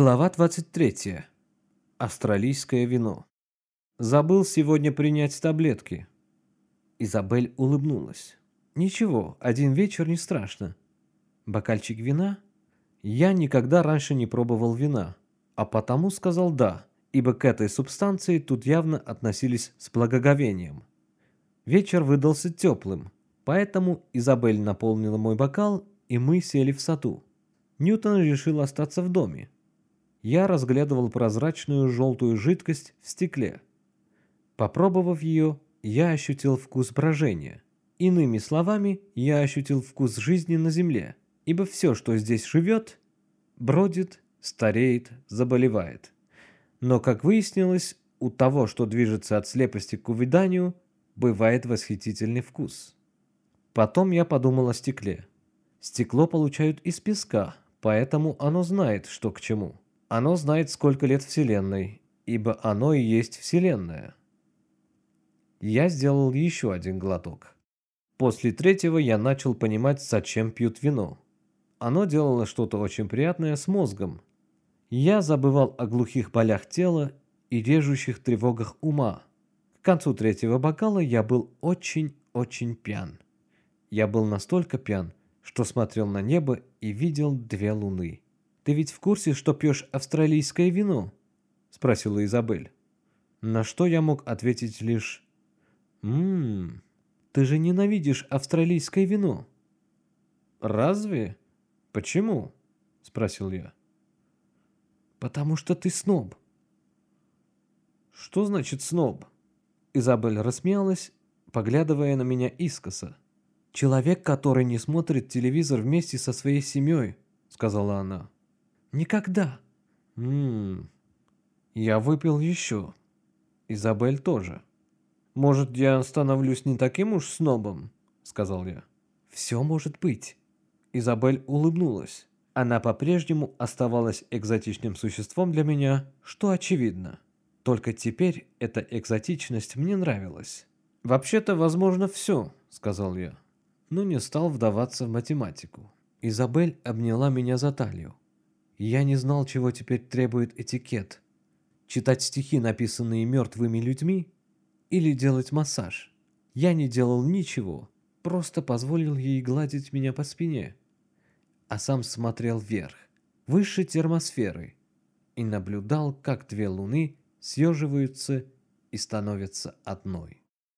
Глава 23. Австралийское вино. Забыл сегодня принять таблетки. Изабель улыбнулась. Ничего, один вечер не страшно. Бокальчик вина? Я никогда раньше не пробовал вина, а потому сказал «да», ибо к этой субстанции тут явно относились с благоговением. Вечер выдался теплым, поэтому Изабель наполнила мой бокал, и мы сели в саду. Ньютон решил остаться в доме. Я разглядывал прозрачную желтую жидкость в стекле. Попробовав ее, я ощутил вкус брожения. Иными словами, я ощутил вкус жизни на земле, ибо все, что здесь живет, бродит, стареет, заболевает. Но, как выяснилось, у того, что движется от слепости к увяданию, бывает восхитительный вкус. Потом я подумал о стекле. Стекло получают из песка, поэтому оно знает, что к чему. Оно знает, сколько лет Вселенной, ибо оно и есть Вселенная. Я сделал еще один глоток. После третьего я начал понимать, зачем пьют вино. Оно делало что-то очень приятное с мозгом. Я забывал о глухих болях тела и режущих тревогах ума. К концу третьего бокала я был очень-очень пьян. Я был настолько пьян, что смотрел на небо и видел две луны. «Ты ведь в курсе, что пьешь австралийское вино?» – спросила Изабель. На что я мог ответить лишь «Ммм, ты же ненавидишь австралийское вино». «Разве? Почему?» – спросил я. «Потому что ты сноб». «Что значит сноб?» Изабель рассмеялась, поглядывая на меня искоса. «Человек, который не смотрит телевизор вместе со своей семьей», — сказала она. «Никогда». «Ммм, я выпил еще. Изабель тоже». «Может, я становлюсь не таким уж снобом?» — сказал я. «Все может быть». Изабель улыбнулась. Она по-прежнему оставалась экзотичным существом для меня, что очевидно. Только теперь эта экзотичность мне нравилась. «Вообще-то, возможно, все», — сказал я но не стал вдаваться в математику. Изабель обняла меня за талию. Я не знал, чего теперь требует этикет. Читать стихи, написанные мертвыми людьми, или делать массаж. Я не делал ничего, просто позволил ей гладить меня по спине. А сам смотрел вверх, выше термосферы, и наблюдал, как две луны съеживаются и становятся одной.